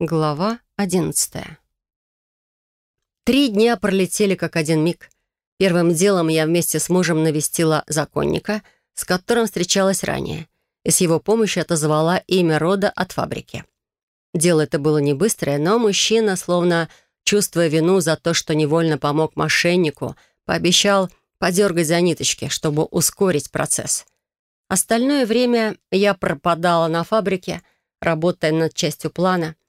Глава одиннадцатая. Три дня пролетели как один миг. Первым делом я вместе с мужем навестила законника, с которым встречалась ранее, и с его помощью отозвала имя рода от фабрики. Дело это было не быстрое, но мужчина, словно чувствуя вину за то, что невольно помог мошеннику, пообещал подергать за ниточки, чтобы ускорить процесс. Остальное время я пропадала на фабрике, работая над частью плана —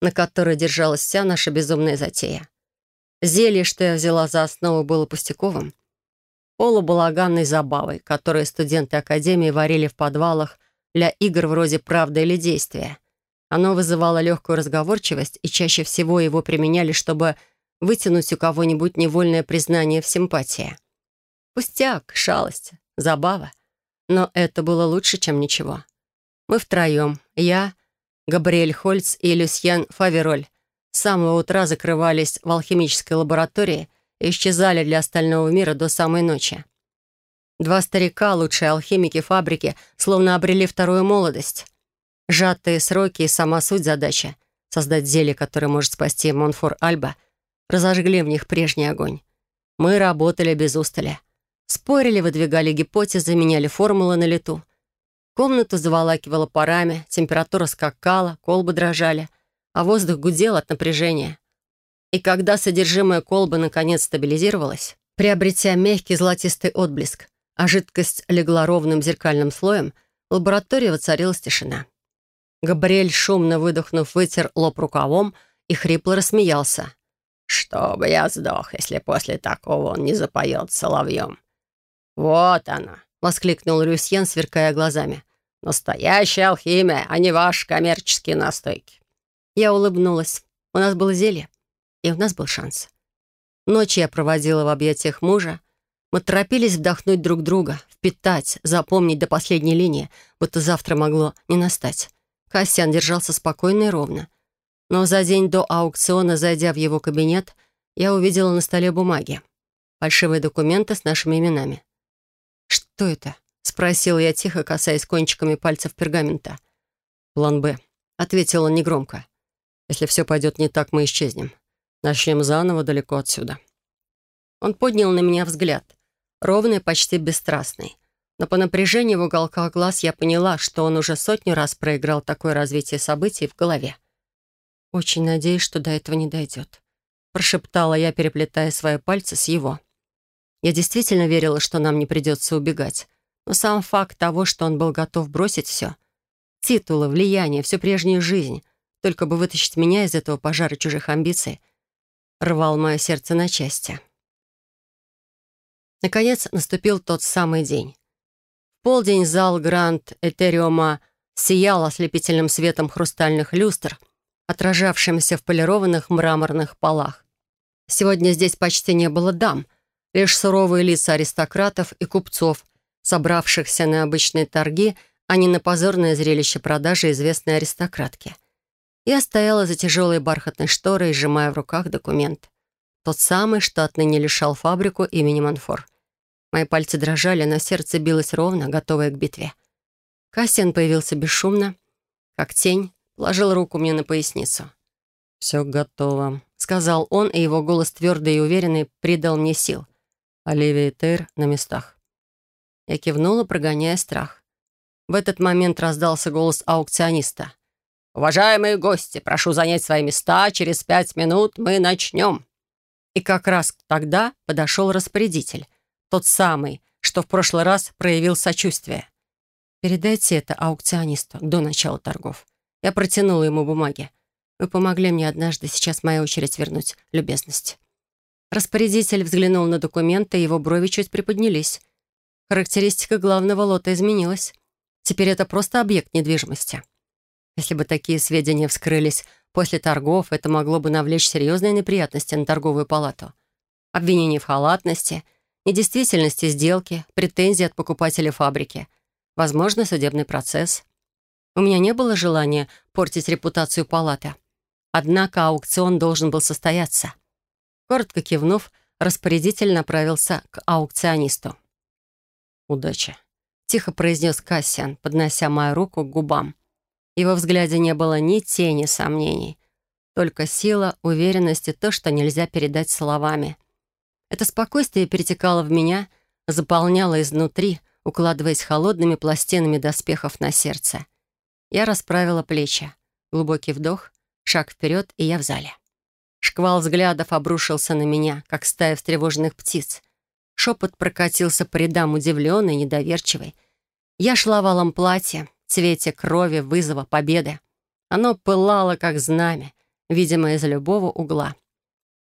на которой держалась вся наша безумная затея. Зелье, что я взяла за основу, было пустяковым. Полубалаганной забавой, которую студенты Академии варили в подвалах для игр вроде «Правда или действие». Оно вызывало легкую разговорчивость, и чаще всего его применяли, чтобы вытянуть у кого-нибудь невольное признание в симпатии. Пустяк, шалость, забава. Но это было лучше, чем ничего. Мы втроем, я, Габриэль Хольц и Люсьен Фавероль с самого утра закрывались в алхимической лаборатории и исчезали для остального мира до самой ночи. Два старика, лучшие алхимики фабрики, словно обрели вторую молодость. Сжатые сроки и сама суть задачи — создать зелье, которое может спасти Монфор Альба — разожгли в них прежний огонь. Мы работали без устали. Спорили, выдвигали гипотезы, меняли формулы на лету. Комнату заволакивало парами, температура скакала, колбы дрожали, а воздух гудел от напряжения. И когда содержимое колбы наконец стабилизировалось, приобретя мягкий золотистый отблеск, а жидкость легла ровным зеркальным слоем, в лаборатории воцарилась тишина. Габриэль, шумно выдохнув, вытер лоб рукавом и хрипло рассмеялся. «Чтобы я сдох, если после такого он не запоет соловьем». «Вот она!» — воскликнул Люсьен, сверкая глазами. Настоящая алхимия, а не ваши коммерческие настойки. Я улыбнулась. У нас было зелье, и у нас был шанс. Ночь я проводила в объятиях мужа. Мы торопились вдохнуть друг друга, впитать, запомнить до последней линии, будто завтра могло не настать. Кассиан держался спокойно и ровно. Но за день до аукциона, зайдя в его кабинет, я увидела на столе бумаги. Фальшивые документы с нашими именами. «Что это?» Спросил я тихо, касаясь кончиками пальцев пергамента. «План «Б», — ответил он негромко. «Если все пойдет не так, мы исчезнем. Начнем заново далеко отсюда». Он поднял на меня взгляд, ровный, почти бесстрастный. Но по напряжению в уголках глаз я поняла, что он уже сотню раз проиграл такое развитие событий в голове. «Очень надеюсь, что до этого не дойдет», — прошептала я, переплетая свои пальцы с его. Я действительно верила, что нам не придется убегать. Но сам факт того, что он был готов бросить все — титулы, влияние, всю прежнюю жизнь, только бы вытащить меня из этого пожара чужих амбиций, рвал мое сердце на части. Наконец наступил тот самый день. В полдень зал Гранд Этериума сиял ослепительным светом хрустальных люстр, отражавшимся в полированных мраморных полах. Сегодня здесь почти не было дам, лишь суровые лица аристократов и купцов, собравшихся на обычные торги, а не на позорное зрелище продажи известной аристократки. Я стояла за тяжелой бархатной шторой, сжимая в руках документ. Тот самый, что отныне лишал фабрику имени Монфор. Мои пальцы дрожали, но сердце билось ровно, готовое к битве. Кассиан появился бесшумно, как тень, положил руку мне на поясницу. «Все готово», — сказал он, и его голос твердый и уверенный придал мне сил. Оливия и Тейр на местах. Я кивнула, прогоняя страх. В этот момент раздался голос аукциониста. «Уважаемые гости, прошу занять свои места. Через пять минут мы начнем». И как раз тогда подошел распорядитель. Тот самый, что в прошлый раз проявил сочувствие. «Передайте это аукционисту до начала торгов». Я протянула ему бумаги. «Вы помогли мне однажды, сейчас моя очередь вернуть любезность». Распорядитель взглянул на документы, его брови чуть приподнялись. Характеристика главного лота изменилась. Теперь это просто объект недвижимости. Если бы такие сведения вскрылись после торгов, это могло бы навлечь серьезные неприятности на торговую палату. Обвинения в халатности, недействительности сделки, претензии от покупателя фабрики, возможно, судебный процесс. У меня не было желания портить репутацию палаты. Однако аукцион должен был состояться. Коротко кивнув, распорядитель направился к аукционисту. «Удачи», — тихо произнес Кассиан, поднося мою руку к губам. В его взгляде не было ни тени сомнений. только сила, уверенность и то, что нельзя передать словами. Это спокойствие перетекало в меня, заполняло изнутри, укладываясь холодными пластинами доспехов на сердце. Я расправила плечи. Глубокий вдох, шаг вперед, и я в зале. Шквал взглядов обрушился на меня, как стая встревоженных птиц. Шепот прокатился по рядам удивленный, недоверчивый. Я шла валом платья, цвете крови, вызова, победы. Оно пылало, как знамя, видимо, из любого угла.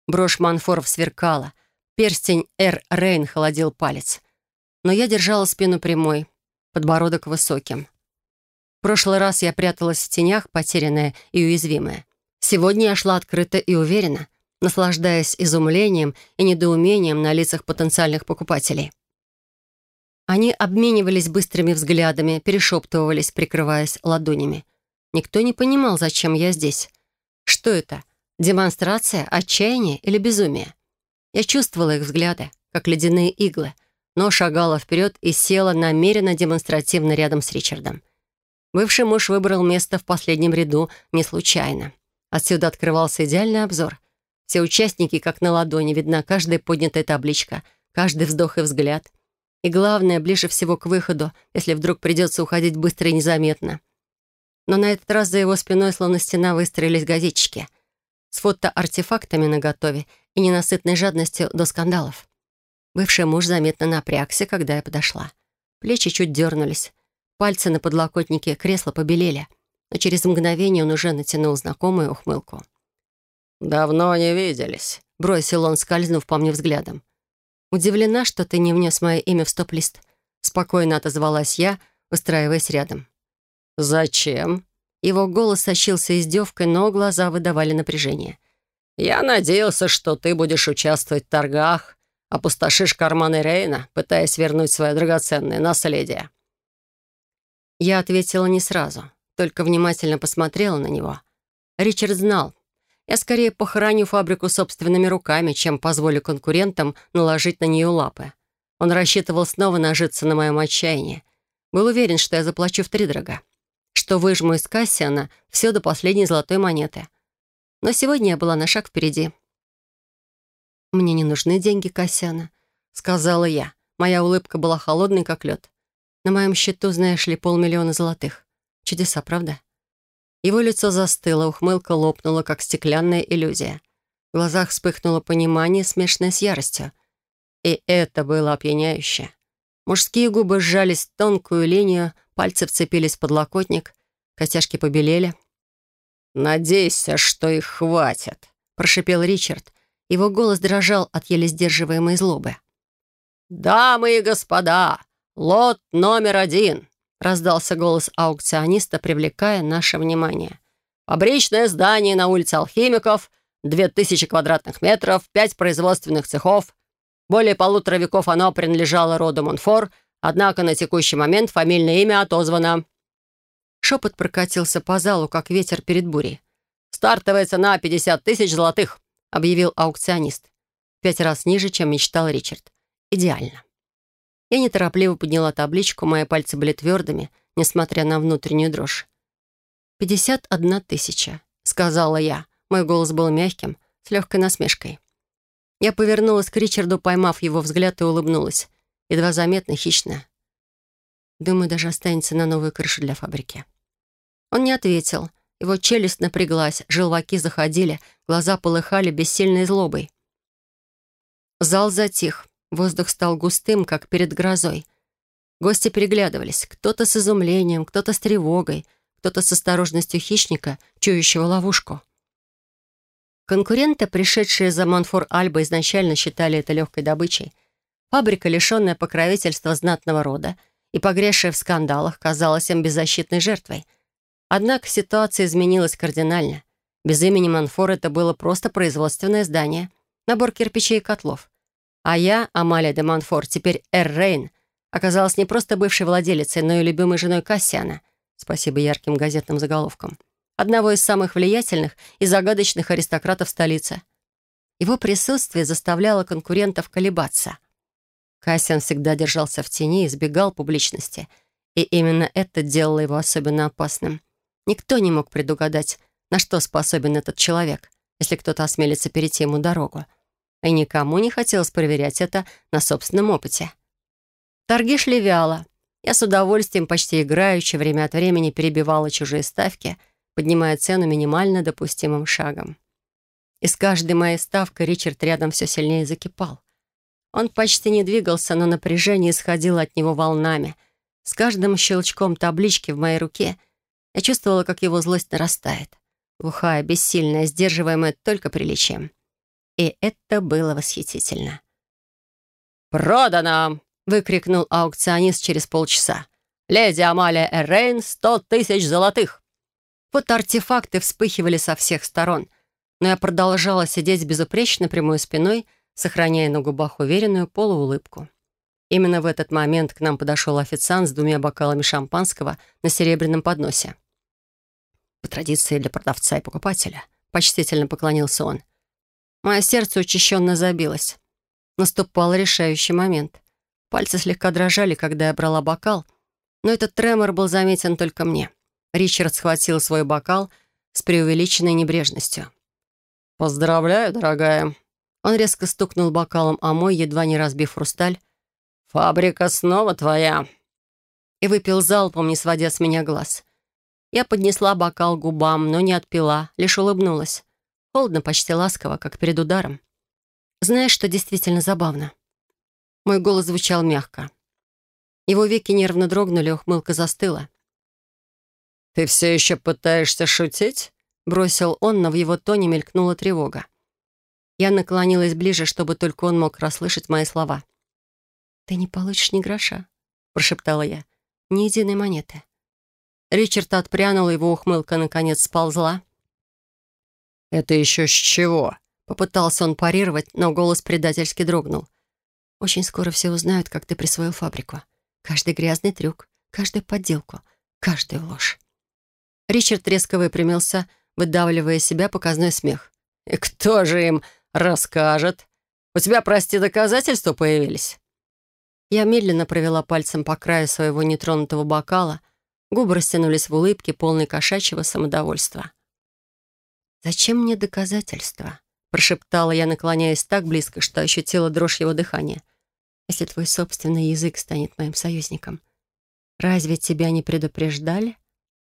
Брошь Манфоров сверкала, перстень Эр Рейн холодил палец. Но я держала спину прямой, подбородок высоким. В прошлый раз я пряталась в тенях, потерянная и уязвимая. Сегодня я шла открыто и уверенно, наслаждаясь изумлением и недоумением на лицах потенциальных покупателей. Они обменивались быстрыми взглядами, перешептывались, прикрываясь ладонями. Никто не понимал, зачем я здесь. Что это? Демонстрация, отчаяние или безумие? Я чувствовала их взгляды, как ледяные иглы, но шагала вперед и села намеренно демонстративно рядом с Ричардом. Бывший муж выбрал место в последнем ряду не случайно. Отсюда открывался идеальный обзор. Все участники, как на ладони, видна каждая поднятая табличка, каждый вздох и взгляд. И главное, ближе всего к выходу, если вдруг придется уходить быстро и незаметно. Но на этот раз за его спиной, словно стена, выстроились газетчики. С фото-артефактами наготове и ненасытной жадностью до скандалов. Бывший муж заметно напрягся, когда я подошла. Плечи чуть дернулись. Пальцы на подлокотнике кресла побелели — но через мгновение он уже натянул знакомую ухмылку. «Давно не виделись», — бросил он, скользнув по мне взглядом. «Удивлена, что ты не внес мое имя в стоп-лист», — спокойно отозвалась я, устраиваясь рядом. «Зачем?» Его голос сочился издевкой, но глаза выдавали напряжение. «Я надеялся, что ты будешь участвовать в торгах, опустошишь карманы Рейна, пытаясь вернуть свое драгоценное наследие». Я ответила не сразу только внимательно посмотрела на него. Ричард знал. Я скорее похороню фабрику собственными руками, чем позволю конкурентам наложить на нее лапы. Он рассчитывал снова нажиться на моем отчаянии. Был уверен, что я заплачу втридорога. Что выжму из Кассиана все до последней золотой монеты. Но сегодня я была на шаг впереди. «Мне не нужны деньги Кассиана», — сказала я. Моя улыбка была холодной, как лед. На моем счету, знаешь ли, полмиллиона золотых. Чудеса, правда? Его лицо застыло, ухмылка лопнула, как стеклянная иллюзия. В глазах вспыхнуло понимание, смешанное с яростью. И это было опьяняюще. Мужские губы сжались в тонкую линию, пальцы вцепились в подлокотник, костяшки побелели. «Надейся, что их хватит», — прошипел Ричард. Его голос дрожал от еле сдерживаемой злобы. «Дамы и господа, лот номер один раздался голос аукциониста, привлекая наше внимание. «Фабричное здание на улице Алхимиков, две тысячи квадратных метров, пять производственных цехов. Более полутора веков оно принадлежало роду Монфор, однако на текущий момент фамильное имя отозвано». Шепот прокатился по залу, как ветер перед бурей. «Стартовая цена 50 тысяч золотых», — объявил аукционист. Пять раз ниже, чем мечтал Ричард. «Идеально». Я неторопливо подняла табличку, мои пальцы были твердыми, несмотря на внутреннюю дрожь. «Пятьдесят одна тысяча», — сказала я. Мой голос был мягким, с легкой насмешкой. Я повернулась к Ричарду, поймав его взгляд, и улыбнулась. Едва заметно, хищно. Думаю, даже останется на новую крышу для фабрики. Он не ответил. Его челюсть напряглась, желваки заходили, глаза полыхали бессильной злобой. Зал затих. Воздух стал густым, как перед грозой. Гости переглядывались. Кто-то с изумлением, кто-то с тревогой, кто-то с осторожностью хищника, чующего ловушку. Конкуренты, пришедшие за Монфор Альба, изначально считали это легкой добычей. Фабрика, лишенная покровительства знатного рода и погрязшая в скандалах, казалась им беззащитной жертвой. Однако ситуация изменилась кардинально. Без имени Монфор это было просто производственное здание, набор кирпичей и котлов. А я, Амалия де Монфор, теперь Эр Рейн, оказалась не просто бывшей владелицей, но и любимой женой Кассиана, спасибо ярким газетным заголовкам, одного из самых влиятельных и загадочных аристократов столицы. Его присутствие заставляло конкурентов колебаться. Кассиан всегда держался в тени и избегал публичности, и именно это делало его особенно опасным. Никто не мог предугадать, на что способен этот человек, если кто-то осмелится перейти ему дорогу. И никому не хотелось проверять это на собственном опыте. Торги шли вяло. Я с удовольствием, почти играючи, время от времени перебивала чужие ставки, поднимая цену минимально допустимым шагом. И с каждой моей ставкой Ричард рядом все сильнее закипал. Он почти не двигался, но напряжение исходило от него волнами. С каждым щелчком таблички в моей руке я чувствовала, как его злость нарастает. Глухая, бессильная, сдерживаемая только приличием. И это было восхитительно. «Продано!» — выкрикнул аукционист через полчаса. «Леди Амалия Эррейн, сто тысяч золотых!» Вот артефакты вспыхивали со всех сторон, но я продолжала сидеть безупречно прямой спиной, сохраняя на губах уверенную полуулыбку. Именно в этот момент к нам подошел официант с двумя бокалами шампанского на серебряном подносе. По традиции для продавца и покупателя, почтительно поклонился он. Мое сердце учащенно забилось. Наступал решающий момент. Пальцы слегка дрожали, когда я брала бокал, но этот тремор был заметен только мне. Ричард схватил свой бокал с преувеличенной небрежностью. «Поздравляю, дорогая!» Он резко стукнул бокалом о мой, едва не разбив хрусталь. «Фабрика снова твоя!» И выпил залпом, не сводя с меня глаз. Я поднесла бокал к губам, но не отпила, лишь улыбнулась. Холодно, почти ласково, как перед ударом. Знаешь, что действительно забавно? Мой голос звучал мягко. Его веки нервно дрогнули, ухмылка застыла. «Ты все еще пытаешься шутить?» Бросил он, но в его тоне мелькнула тревога. Я наклонилась ближе, чтобы только он мог расслышать мои слова. «Ты не получишь ни гроша», — прошептала я. «Ни единой монеты». Ричард отпрянул, его ухмылка наконец сползла. «Это еще с чего?» Попытался он парировать, но голос предательски дрогнул. «Очень скоро все узнают, как ты присвоил фабрику. Каждый грязный трюк, каждую подделку, каждую ложь». Ричард резко выпрямился, выдавливая из себя показной смех. «И кто же им расскажет? У тебя, прости, доказательства появились?» Я медленно провела пальцем по краю своего нетронутого бокала — Губы растянулись в улыбке, полной кошачьего самодовольства. «Зачем мне доказательства?» — прошептала я, наклоняясь так близко, что ощутила дрожь его дыхания. «Если твой собственный язык станет моим союзником, разве тебя не предупреждали?»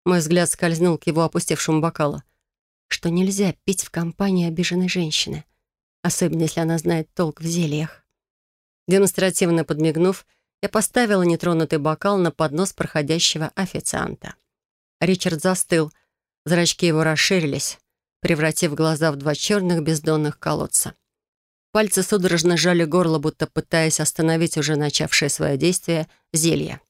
Мой взгляд скользнул к его опустевшему бокалу. «Что нельзя пить в компании обиженной женщины, особенно если она знает толк в зельях». Демонстративно подмигнув, я поставила нетронутый бокал на поднос проходящего официанта. Ричард застыл, зрачки его расширились, превратив глаза в два черных бездонных колодца. Пальцы судорожно сжали горло, будто пытаясь остановить уже начавшее свое действие зелье.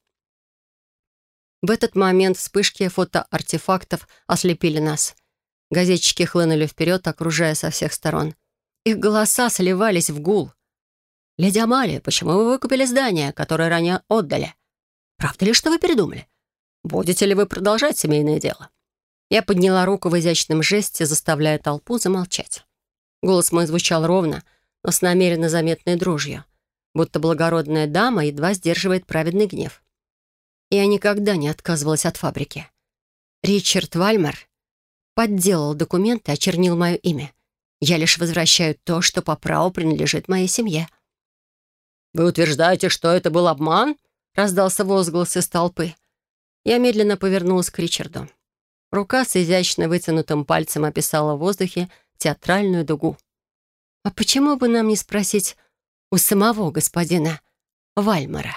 В этот момент вспышки фотоартефактов ослепили нас. Газетчики хлынули вперед, окружая со всех сторон. Их голоса сливались в гул — «Леди Амалия, почему вы выкупили здание, которое ранее отдали? Правда ли, что вы передумали? Будете ли вы продолжать семейное дело?» Я подняла руку в изящном жесте, заставляя толпу замолчать. Голос мой звучал ровно, но с намеренно заметной дрожью, будто благородная дама едва сдерживает праведный гнев. Я никогда не отказывалась от фабрики. Ричард Вальмер подделал документы, очернил мое имя. Я лишь возвращаю то, что по праву принадлежит моей семье. «Вы утверждаете, что это был обман?» — раздался возглас из толпы. Я медленно повернулась к Ричарду. Рука с изящно вытянутым пальцем описала в воздухе театральную дугу. «А почему бы нам не спросить у самого господина Вальмара?»